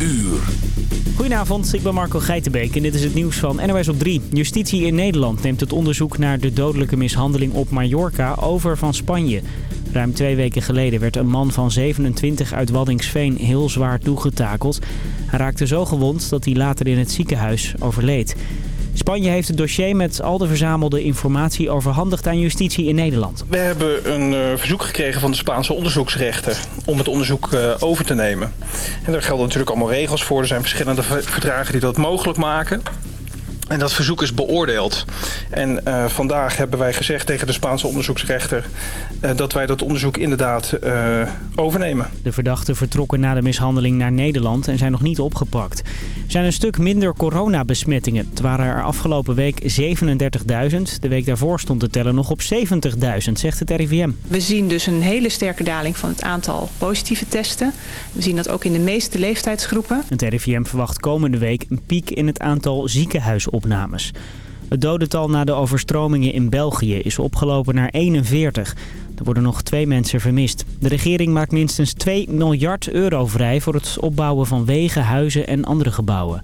uur. Goedenavond, ik ben Marco Geitenbeek en dit is het nieuws van NOS op 3. Justitie in Nederland neemt het onderzoek naar de dodelijke mishandeling op Mallorca over van Spanje. Ruim twee weken geleden werd een man van 27 uit Waddingsveen heel zwaar toegetakeld. Hij raakte zo gewond dat hij later in het ziekenhuis overleed. Spanje heeft het dossier met al de verzamelde informatie overhandigd aan justitie in Nederland. We hebben een uh, verzoek gekregen van de Spaanse onderzoeksrechter om het onderzoek uh, over te nemen. En daar gelden natuurlijk allemaal regels voor. Er zijn verschillende verdragen die dat mogelijk maken. En dat verzoek is beoordeeld. En uh, vandaag hebben wij gezegd tegen de Spaanse onderzoeksrechter... Uh, dat wij dat onderzoek inderdaad uh, overnemen. De verdachten vertrokken na de mishandeling naar Nederland en zijn nog niet opgepakt. Er zijn een stuk minder coronabesmettingen. Het waren er afgelopen week 37.000. De week daarvoor stond de teller nog op 70.000, zegt het RIVM. We zien dus een hele sterke daling van het aantal positieve testen. We zien dat ook in de meeste leeftijdsgroepen. Het RIVM verwacht komende week een piek in het aantal ziekenhuisopnames opnames. Het dodental na de overstromingen in België is opgelopen naar 41. Er worden nog twee mensen vermist. De regering maakt minstens 2 miljard euro vrij voor het opbouwen van wegen, huizen en andere gebouwen.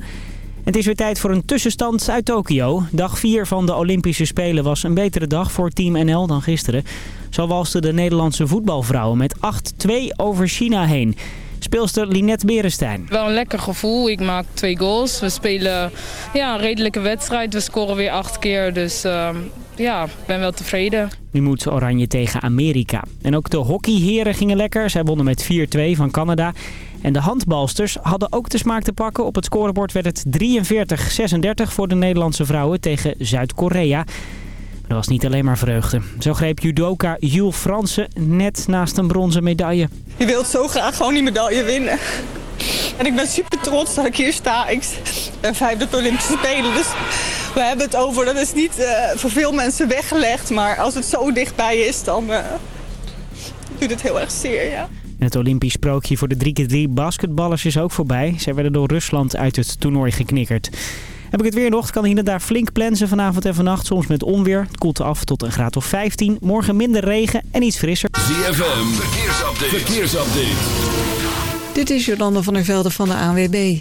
Het is weer tijd voor een tussenstand uit Tokio. Dag 4 van de Olympische Spelen was een betere dag voor Team NL dan gisteren. Zo walsten de Nederlandse voetbalvrouwen met 8-2 over China heen speelster Linette Berenstein. Wel een lekker gevoel. Ik maak twee goals. We spelen ja, een redelijke wedstrijd. We scoren weer acht keer. Dus uh, ja, ik ben wel tevreden. Nu moet Oranje tegen Amerika. En ook de hockeyheren gingen lekker. Zij wonnen met 4-2 van Canada. En de handbalsters hadden ook de smaak te pakken. Op het scorebord werd het 43-36 voor de Nederlandse vrouwen tegen Zuid-Korea. Dat was niet alleen maar vreugde. Zo greep judoka Jules Fransen net naast een bronzen medaille. Je wilt zo graag gewoon die medaille winnen. En ik ben super trots dat ik hier sta. Ik ben vijfde op Olympische Spelen. Dus we hebben het over, dat is niet uh, voor veel mensen weggelegd. Maar als het zo dichtbij is, dan uh, doet het heel erg zeer, ja. En het Olympisch sprookje voor de 3x3 basketballers is ook voorbij. Zij werden door Rusland uit het toernooi geknikkerd. Heb ik het weer nog? Het kan hier en daar flink plensen vanavond en vannacht. Soms met onweer. Het koelt af tot een graad of 15. Morgen minder regen en iets frisser. ZFM, verkeersupdate. verkeersupdate. Dit is Jolanda van der Velde van de ANWB.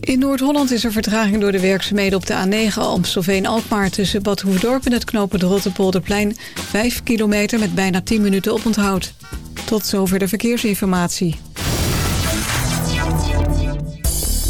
In Noord-Holland is er vertraging door de werkzaamheden op de A9 Amstelveen-Alkmaar... tussen Bad Hoefdorp en het knooppunt Rotterpolderplein. 5 kilometer met bijna 10 minuten oponthoud. Tot zover de verkeersinformatie.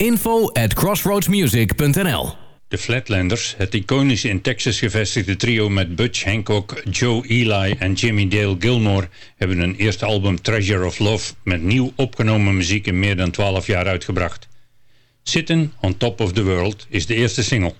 info at crossroadsmusic.nl De Flatlanders, het iconisch in Texas gevestigde trio met Butch Hancock, Joe Eli en Jimmy Dale Gilmore, hebben hun eerste album Treasure of Love met nieuw opgenomen muziek in meer dan 12 jaar uitgebracht. Sitting on Top of the World is de eerste single.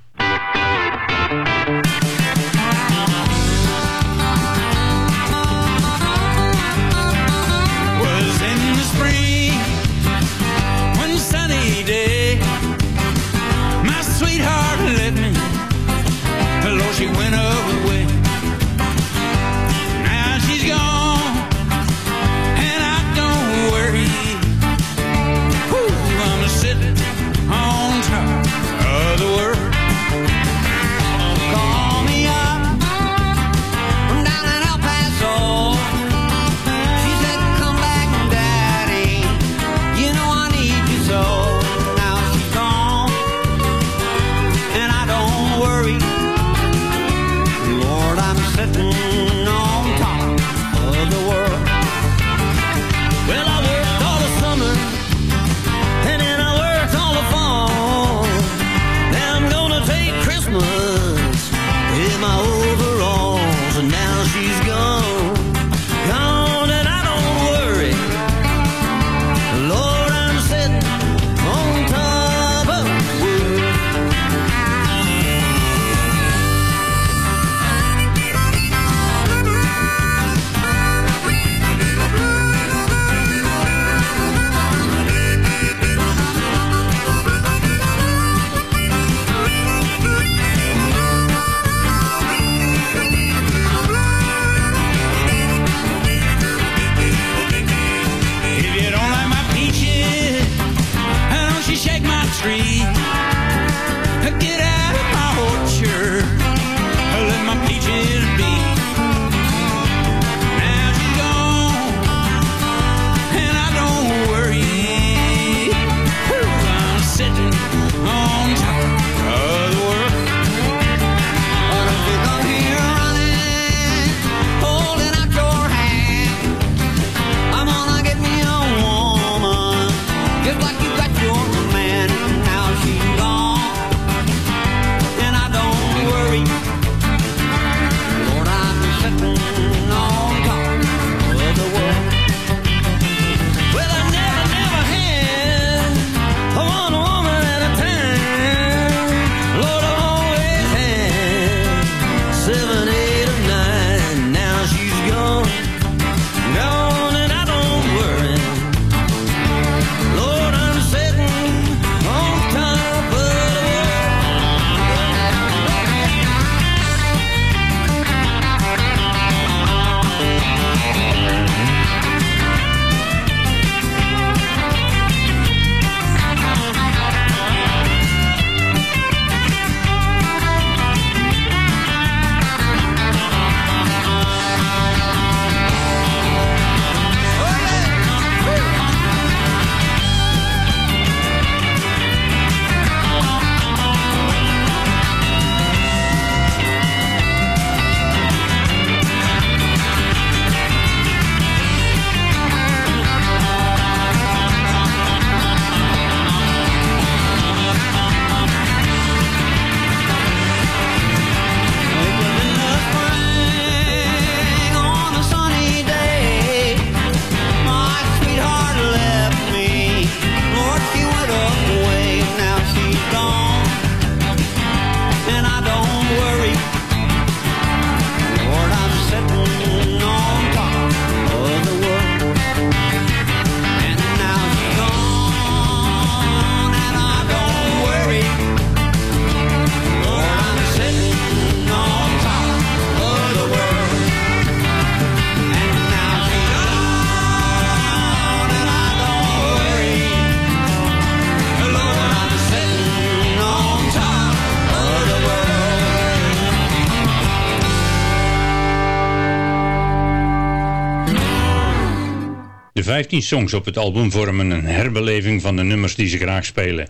15 songs op het album vormen een herbeleving van de nummers die ze graag spelen.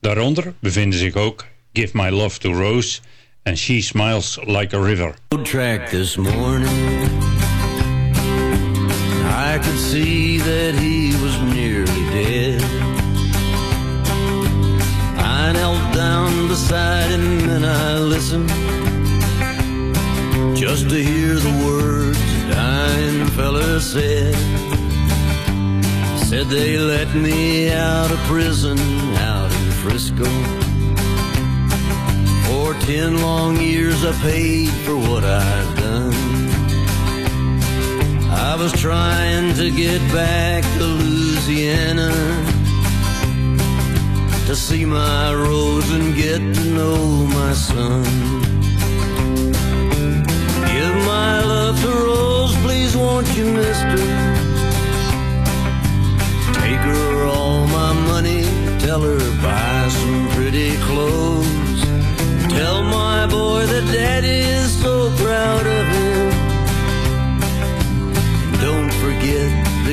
Daaronder bevinden zich ook Give My Love to Rose en She Smiles Like a River. track this morning I could see that he was nearly dead I knelt down beside him and I listened Just to hear the words the dying fella said Said they let me out of prison out in Frisco. For ten long years I paid for what I've done. I was trying to get back to Louisiana To see my Rose and get to know my son. Give my love to Rose, please won't you, mister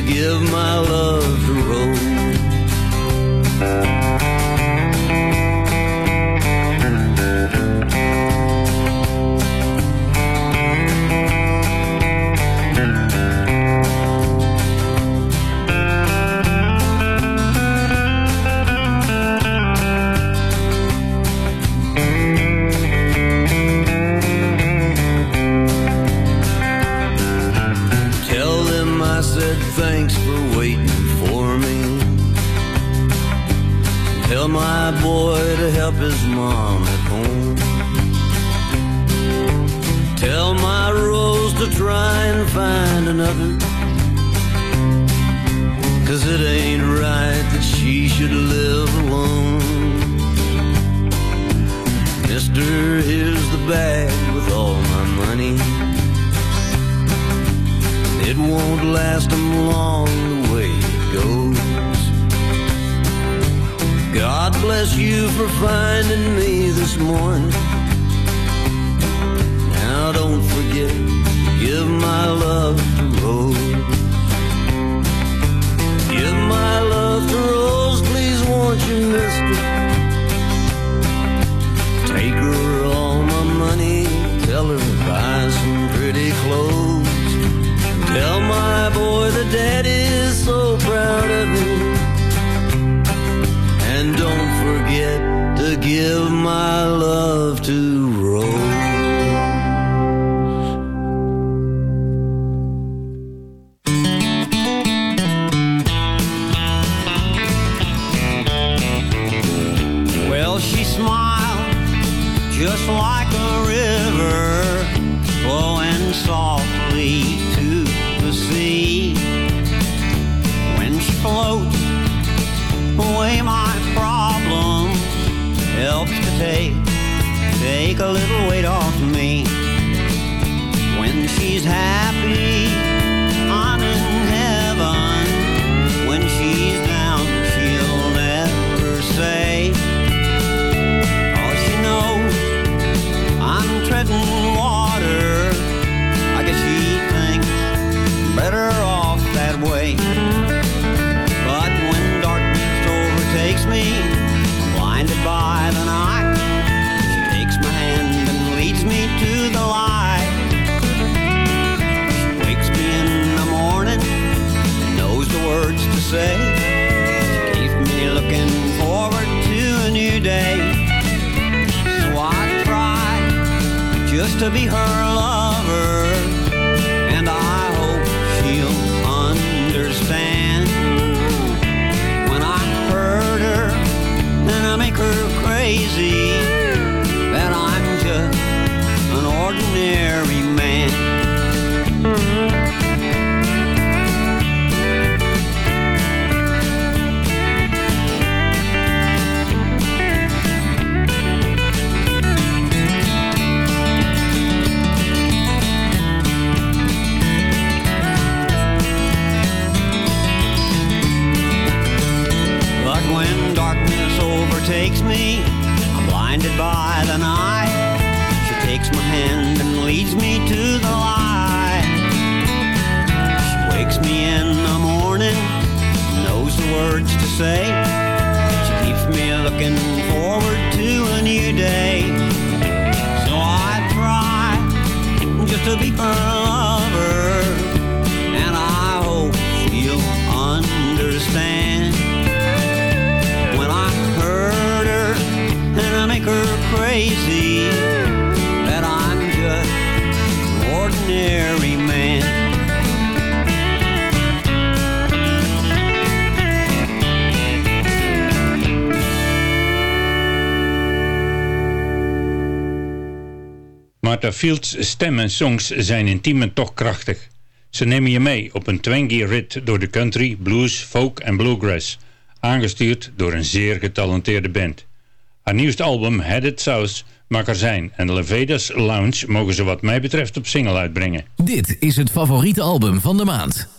give my find another. Cause it ain't right that she should live alone. Mister, here's the bag with all my money. It won't last them long the way it goes. God bless you for finding me this morning. Now don't forget, give my love to Rose. Give my love to Rose, please won't you, mister? Take her all my money, tell her to buy some pretty clothes. Tell my boy the daddy is so proud of him. And don't forget to give Field's stem en songs zijn intiem en toch krachtig. Ze nemen je mee op een twangy rit door de country, blues, folk en bluegrass. Aangestuurd door een zeer getalenteerde band. Haar nieuwste album Headed South Magazijn. En Levedas Lounge mogen ze wat mij betreft op single uitbrengen. Dit is het favoriete album van de maand.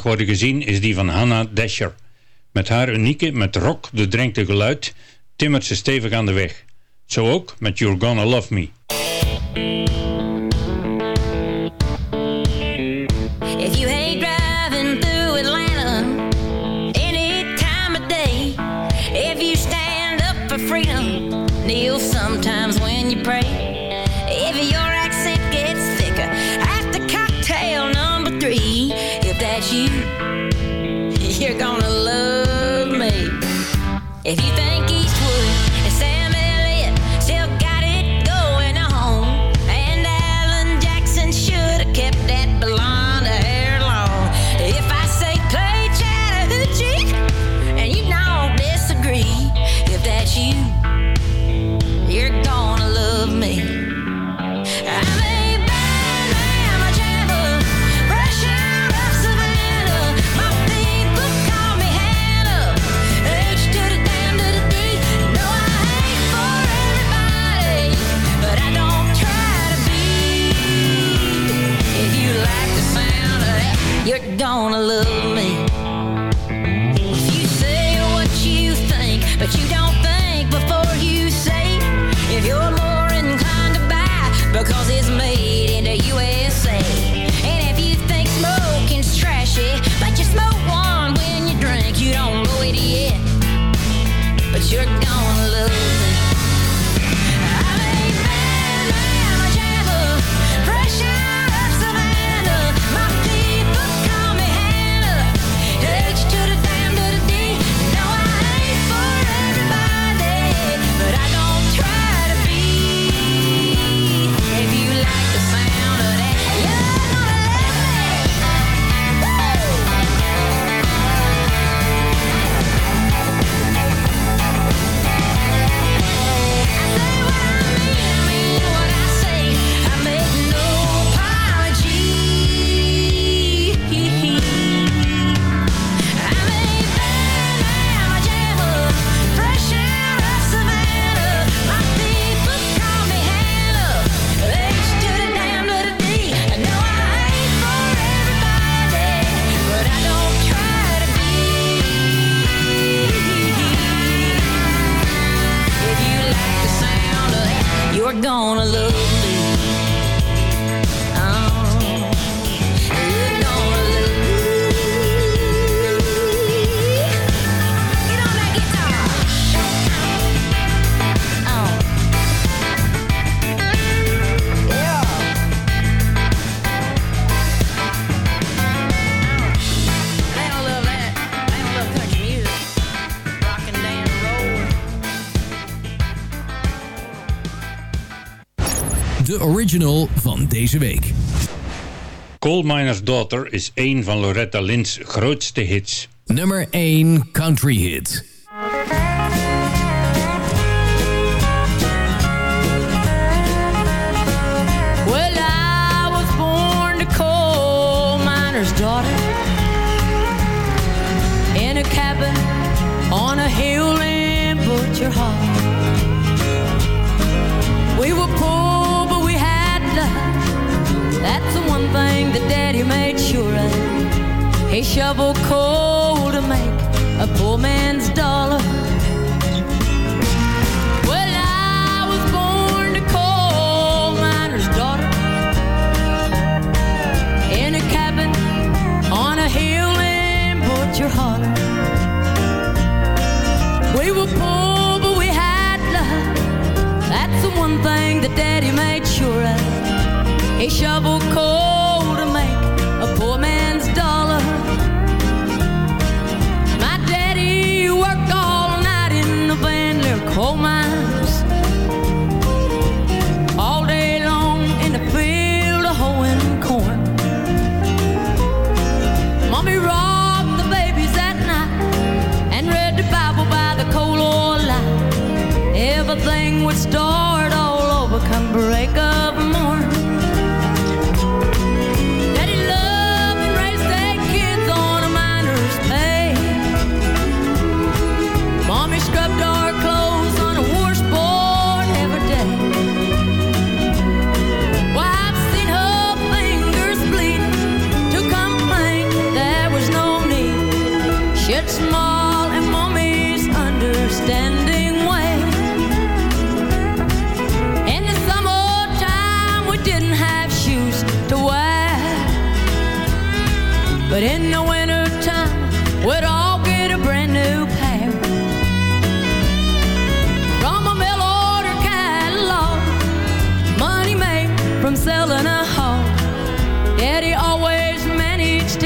mag worden gezien is die van Hannah Dasher. Met haar unieke, met rock doordrenkte geluid timmert ze stevig aan de weg. Zo ook met You're Gonna Love Me. van deze week. Coal Miner's Daughter is een van Loretta Lynn's grootste hits. Nummer 1 Country Hit. that daddy made sure of. He shoveled coal to make a poor man's dollar. Well, I was born a coal miner's daughter in a cabin on a hill in Butcher Holler. We were poor, but we had love. That's the one thing that daddy made sure of. He shoveled coal coal mines. All day long in the field of hoeing corn. Mommy robbed the babies at night and read the Bible by the coal oil light. Everything would start all over come break up.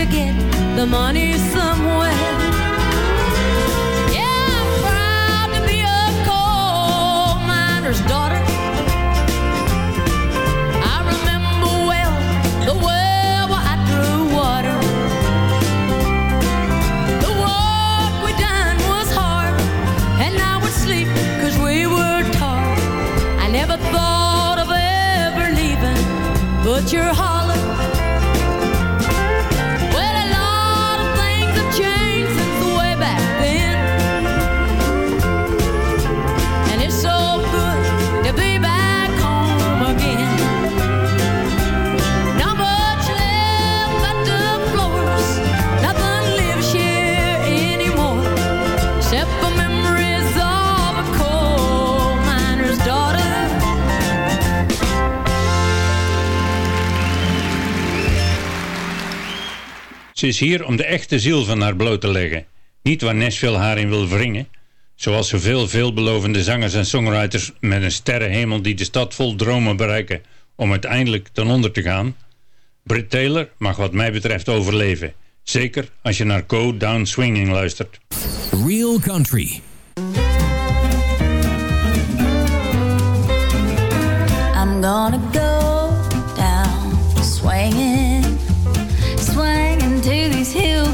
Get the money somewhere. Yeah, I'm proud to be a coal miner's daughter. I remember well the well where I drew water. The work we done was hard, and I would we were. I never thought of ever leaving, but you're holler. Ze is hier om de echte ziel van haar bloot te leggen. Niet waar Nashville haar in wil wringen. Zoals zoveel veelbelovende zangers en songwriters met een sterrenhemel die de stad vol dromen bereiken om uiteindelijk ten onder te gaan. Britt Taylor mag wat mij betreft overleven. Zeker als je naar Go Down Swinging luistert. Real Country. I'm gonna go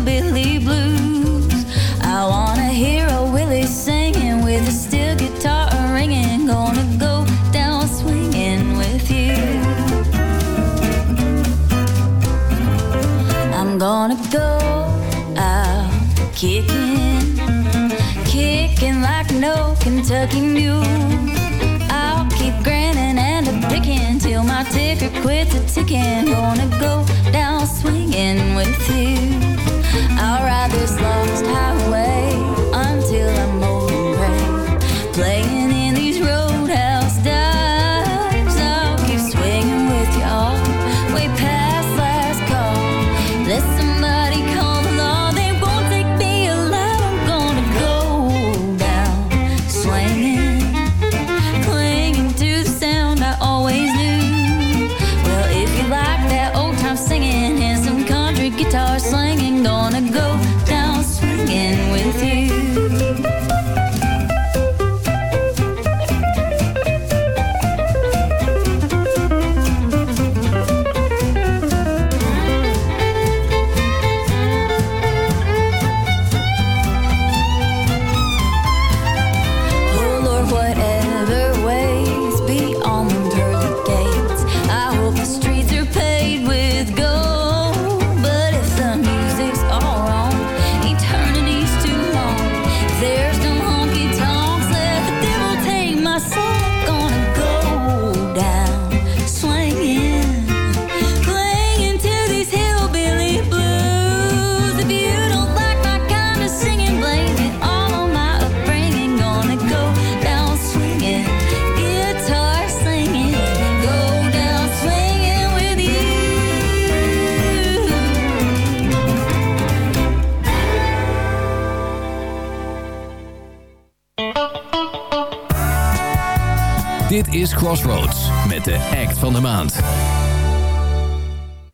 hillbilly blues. I wanna hear a Willie singing with a steel guitar ringing. Gonna go down swinging with you. I'm gonna go out kicking, kicking like no Kentucky mule. I'll keep grinning and a picking till my ticker quits a ticking. Gonna go down swinging with you. I'll ride this lost highway until I'm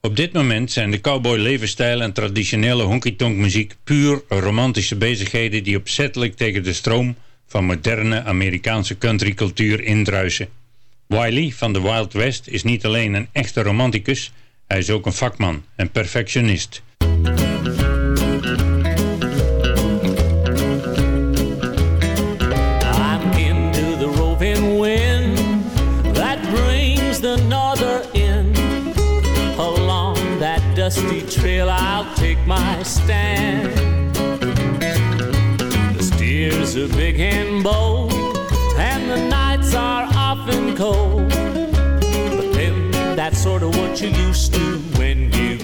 Op dit moment zijn de cowboy levensstijl en traditionele honky-tonk muziek puur romantische bezigheden die opzettelijk tegen de stroom van moderne Amerikaanse countrycultuur indruisen. Wiley van de Wild West is niet alleen een echte romanticus, hij is ook een vakman en perfectionist. Dusty trail, I'll take my stand. The steers are big and bold, and the nights are often cold. But then that's sort of what you used to when you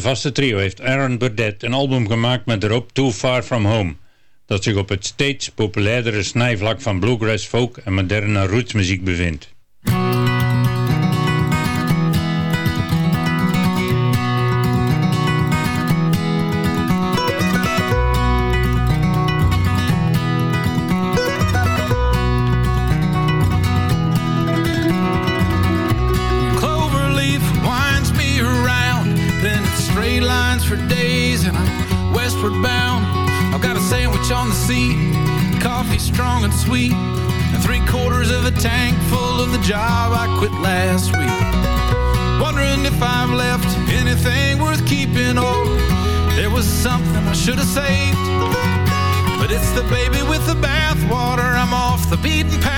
zijn vaste trio heeft Aaron Burdett een album gemaakt met erop Too Far From Home, dat zich op het steeds populairdere snijvlak van bluegrass, folk en moderne rootsmuziek bevindt. Should have saved. But it's the baby with the bathwater. I'm off the beaten path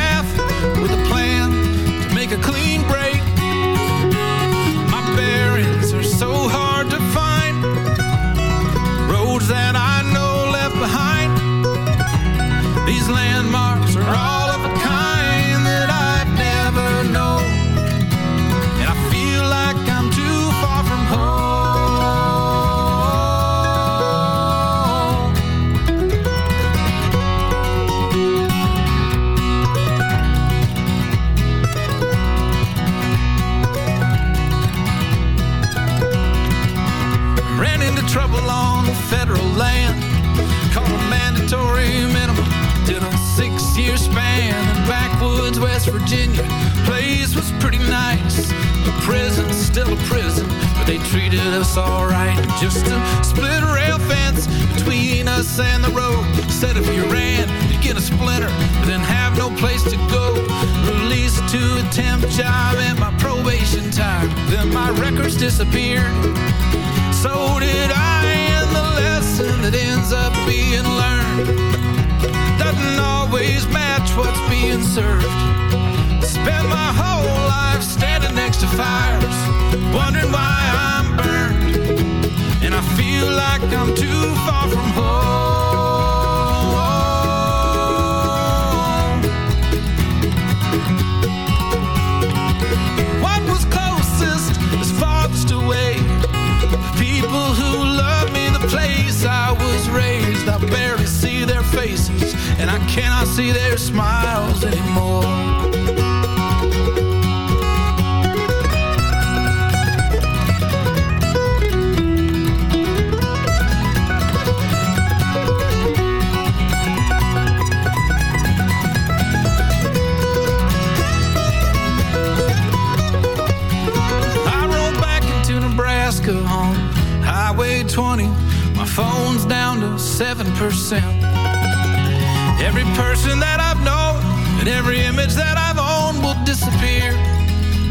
treated us all right. Just a split rail fence between us and the road. Said if you ran, you'd get a splinter, but then have no place to go. Released to a temp job and my probation time. Then my records disappeared. So did I, and the lesson that ends up being learned doesn't always match what's being served. Spent my whole life standing next to fires, wondering why I'm like I'm too far from home. What was closest is farthest away. People who love me, the place I was raised. I barely see their faces, and I cannot see their smiles anymore. 7%. Every person that I've known and every image that I've owned will disappear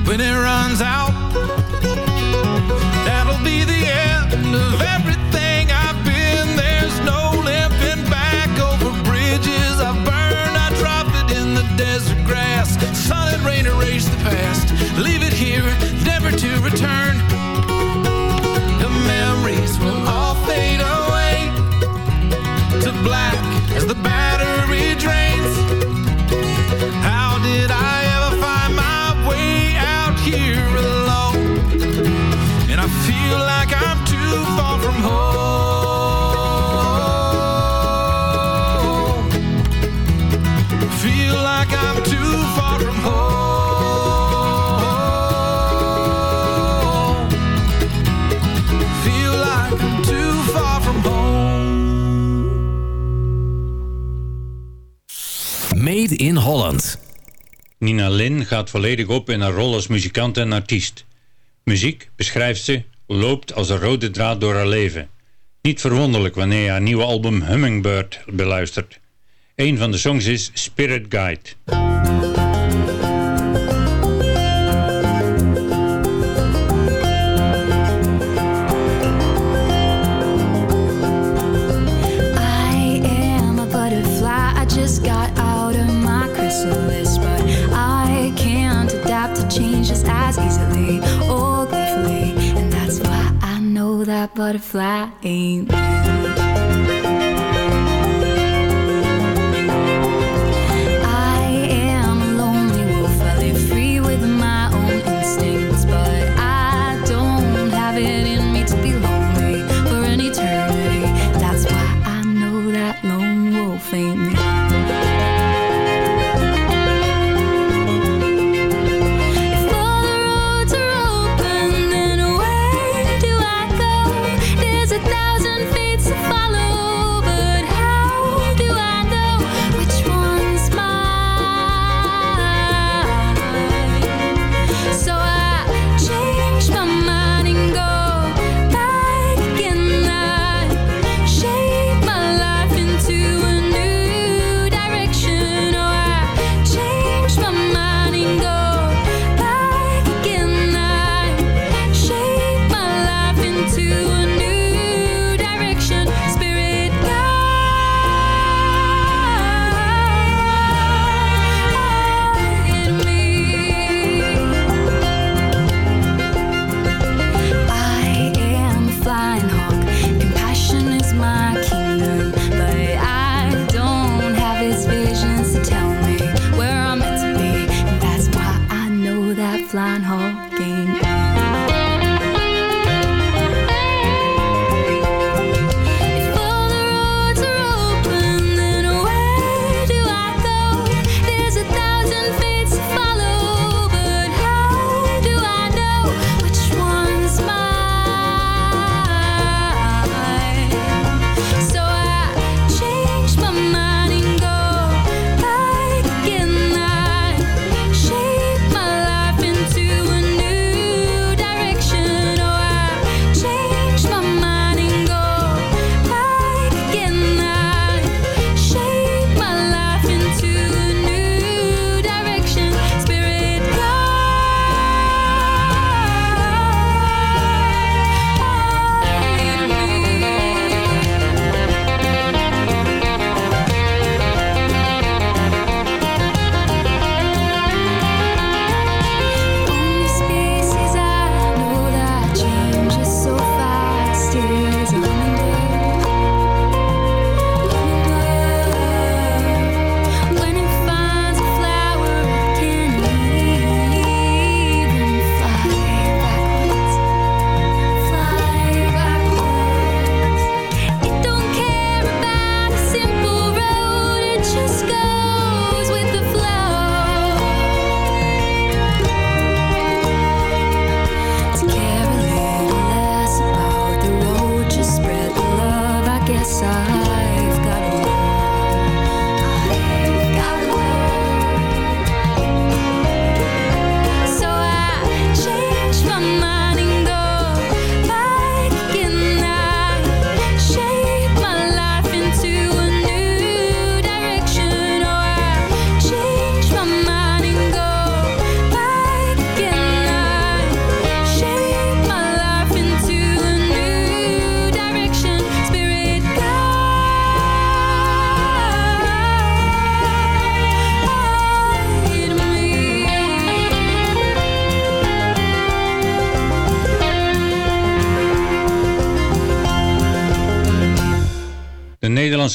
when it runs out Holland. Nina Lin gaat volledig op in haar rol als muzikant en artiest. Muziek, beschrijft ze, loopt als een rode draad door haar leven. Niet verwonderlijk wanneer je haar nieuwe album Hummingbird beluistert. Een van de songs is Spirit Guide. butterfly in.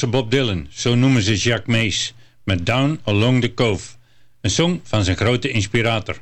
Bob Dylan, zo noemen ze Jacques Mees, met Down Along the Cove. Een song van zijn grote inspirator.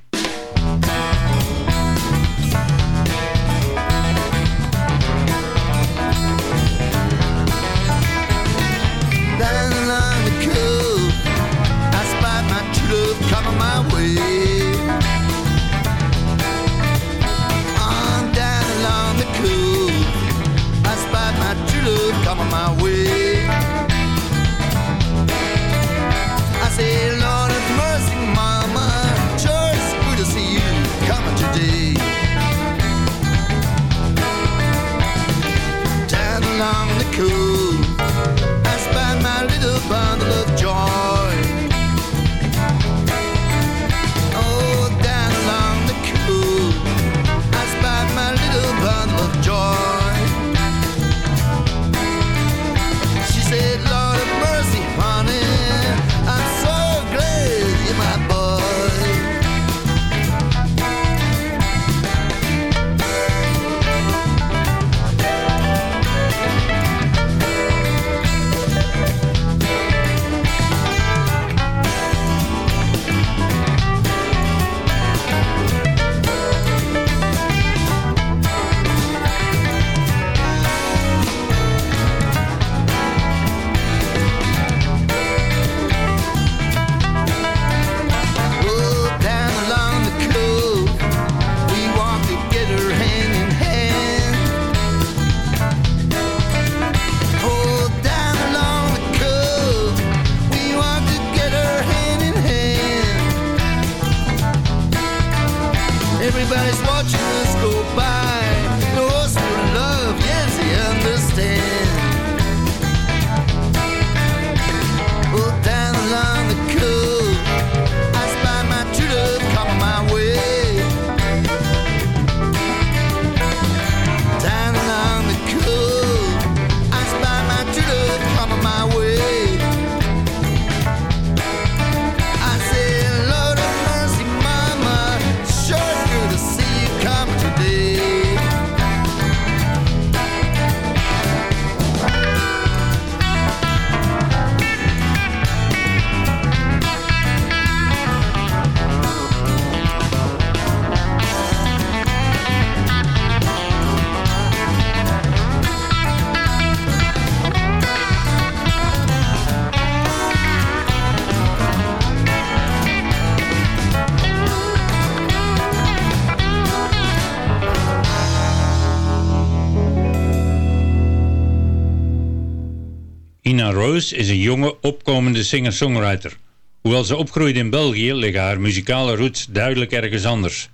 Rose is een jonge, opkomende singer-songwriter. Hoewel ze opgroeide in België, liggen haar muzikale roots duidelijk ergens anders.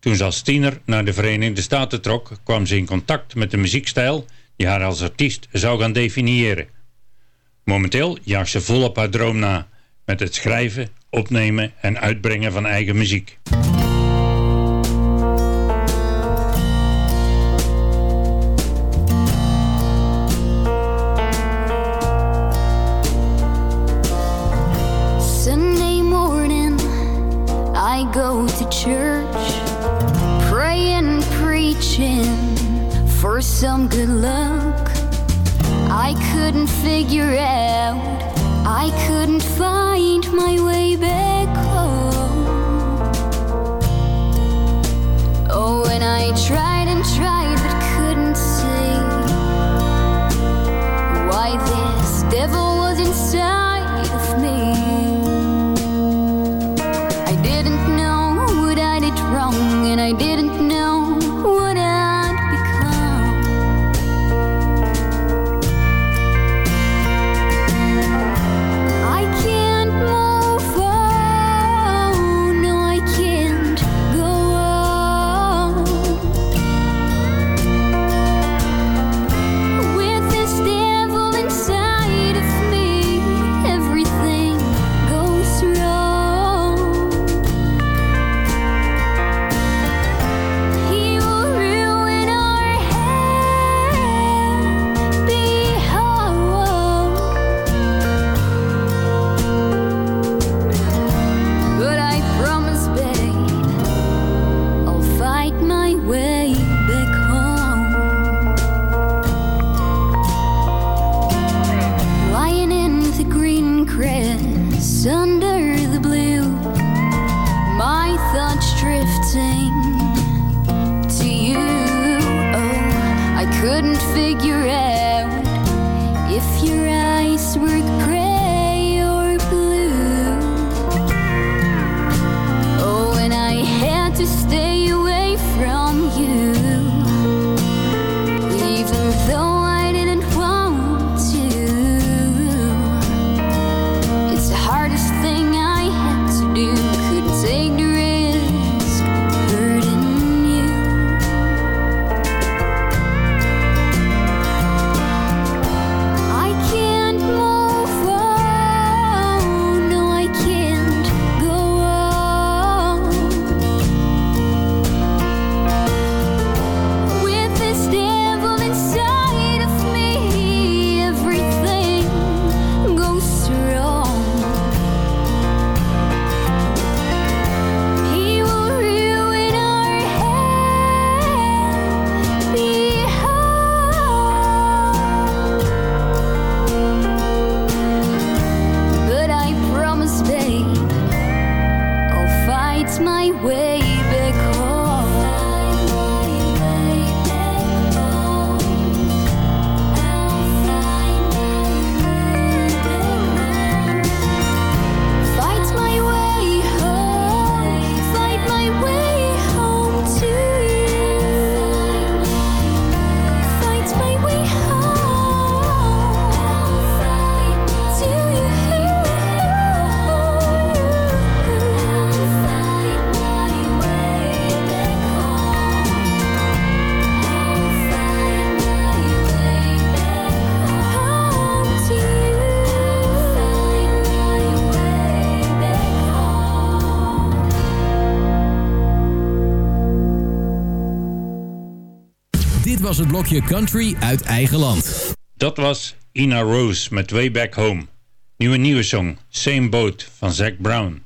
Toen ze als tiener naar de Verenigde Staten trok, kwam ze in contact met de muziekstijl die haar als artiest zou gaan definiëren. Momenteel jaagt ze volop haar droom na, met het schrijven, opnemen en uitbrengen van eigen muziek. To church, praying, preaching for some good luck. I couldn't figure out, I couldn't find my way back home. Oh, and I tried and tried, but couldn't see why this devil het blokje country uit eigen land. Dat was Ina Rose met Way Back Home. Nieuwe nieuwe song, Same Boat van Zac Brown.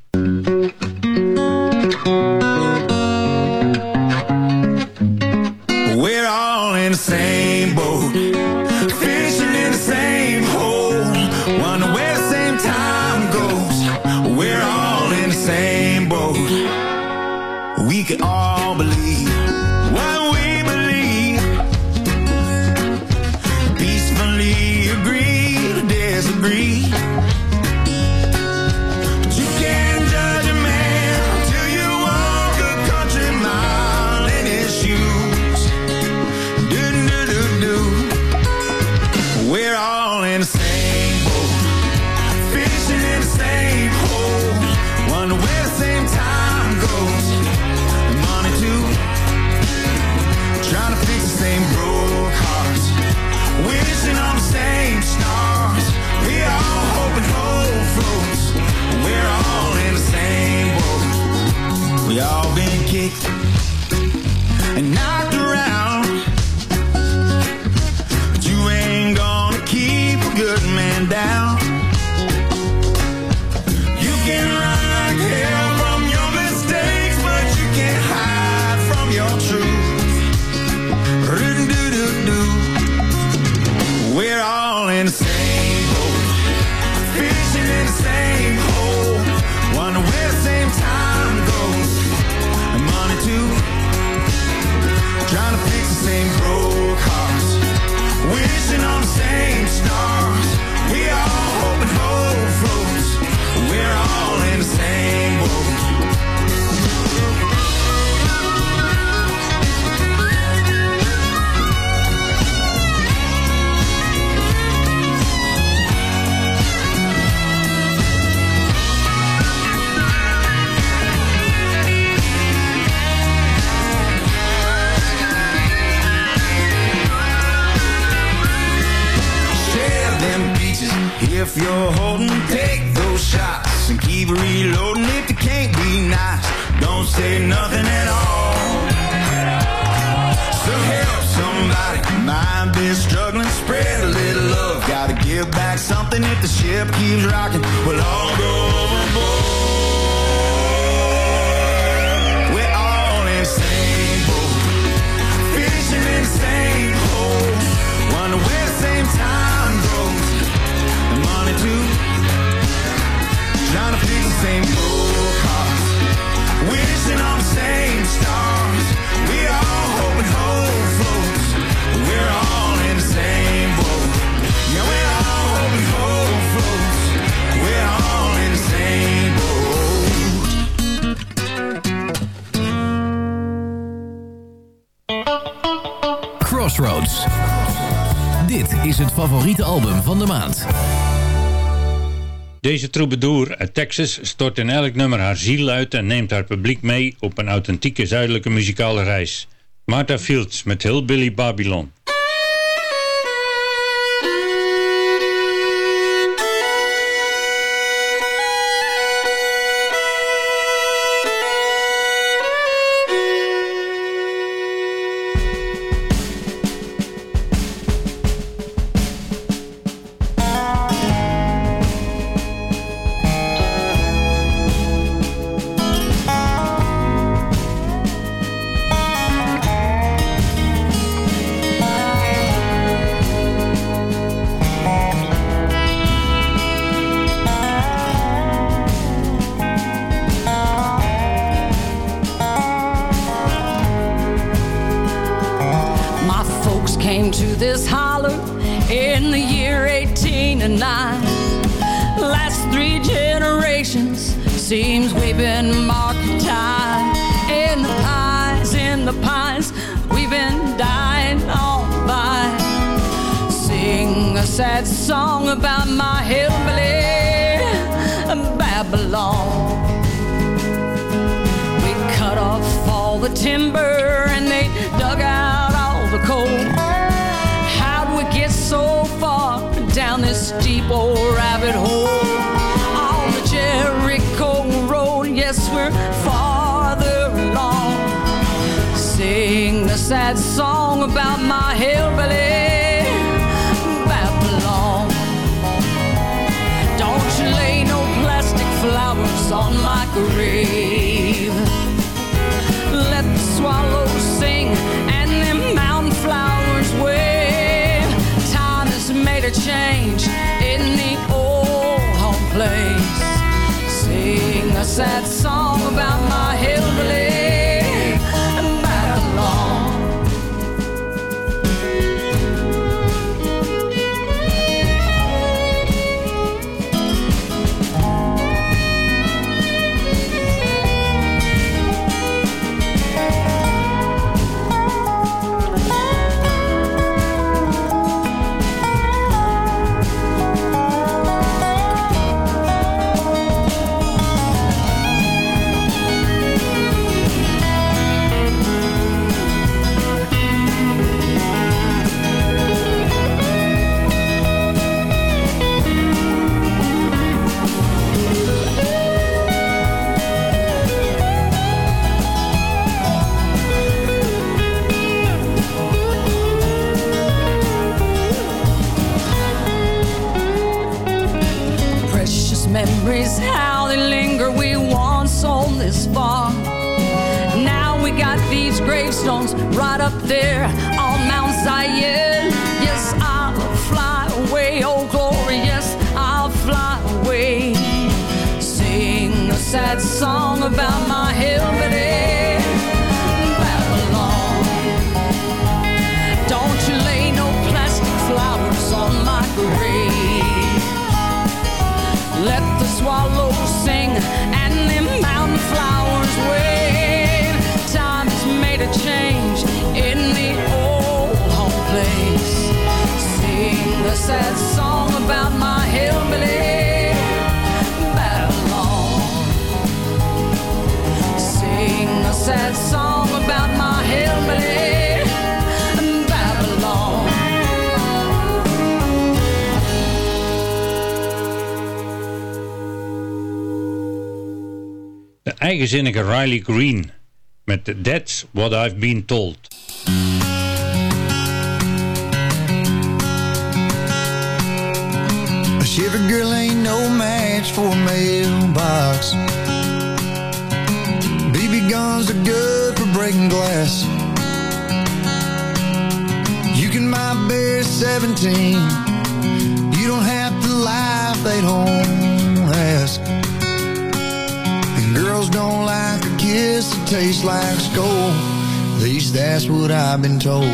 somebody. Mind been struggling, spread a little love. Gotta give back something if the ship keeps rocking. We'll all go overboard. We're all in the same boat, fishing in the same hole. Wonder where the same time goes. Money too, trying to the same boat. Dit is het favoriete album van de maand. Deze troubadour uit Texas stort in elk nummer haar ziel uit en neemt haar publiek mee op een authentieke zuidelijke muzikale reis. Martha Fields met Hillbilly Babylon. Seems we've been marking time. In the eyes, in the pines, we've been dying all by. Sing a sad song about my hillbilly Babylon. We cut off all the timber and they dug out all the coal. How'd we get so far down this deep old rabbit hole? Sad song about my hillbilly Babylon. Don't you lay no plastic flowers on my grave. Let the swallows sing and them mountain flowers wave. Time has made a change in the old home place. Sing a sad song about right up there on Mount Zion. Yes, I'll fly away, oh glory. Yes, I'll fly away. Sing a sad song about my eigenzinnige Riley Green met That's What I've Been Told. A shiver girl ain't no match for a mailbox. BB guns are good for breaking glass. You can buy bear 17. You don't have to laugh, they don't ask. Girls don't like a kiss that tastes like skull. At least that's what I've been told.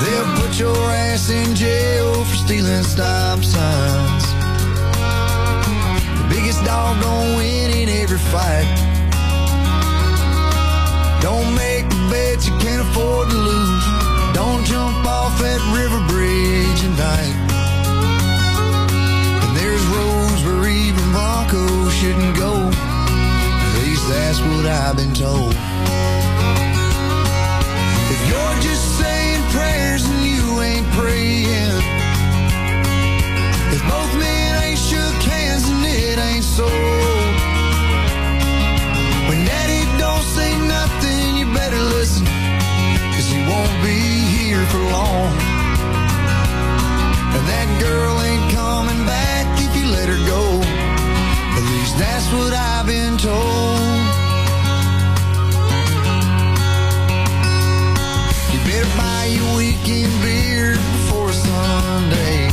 They'll put your ass in jail for stealing stop signs. The biggest dog gon' win in every fight. Don't make a bet you can't afford to lose. Don't jump off that river bridge and night. I've been told. If you're just saying prayers and you ain't praying, if both men ain't shook hands and it ain't so. When daddy don't say nothing, you better he won't be here for long. And that girl ain't coming back if you let her go. At least that's what I've weekend beer before Sunday.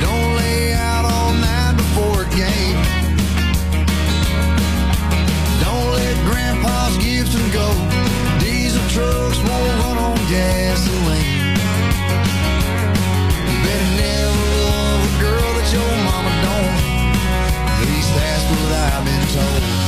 Don't lay out all night before a game. Don't let grandpa's Gibson go. Diesel trucks won't run on gasoline. You better never love a girl that your mama don't. At least that's what I've been told.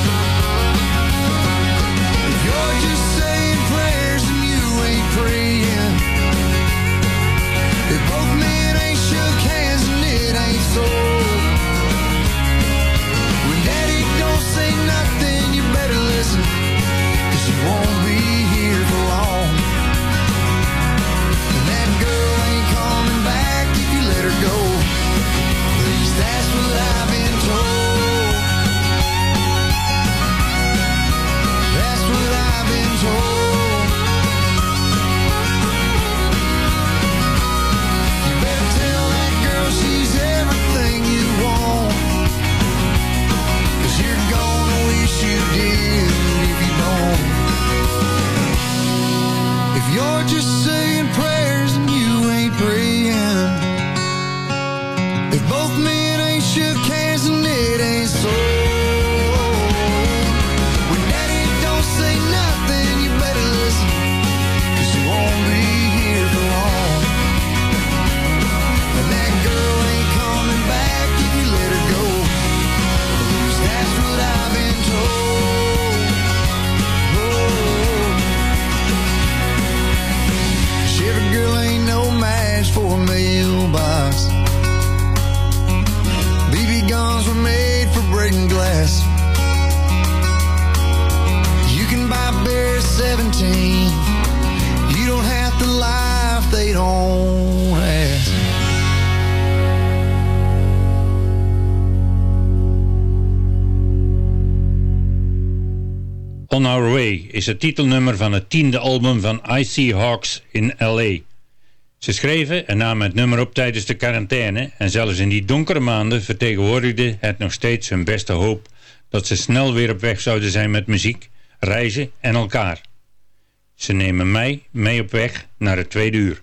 Is het titelnummer van het tiende album van Icy Hawks in L.A. Ze schreven en namen het nummer op tijdens de quarantaine en zelfs in die donkere maanden vertegenwoordigde het nog steeds hun beste hoop dat ze snel weer op weg zouden zijn met muziek, reizen en elkaar. Ze nemen mij mee op weg naar het tweede uur.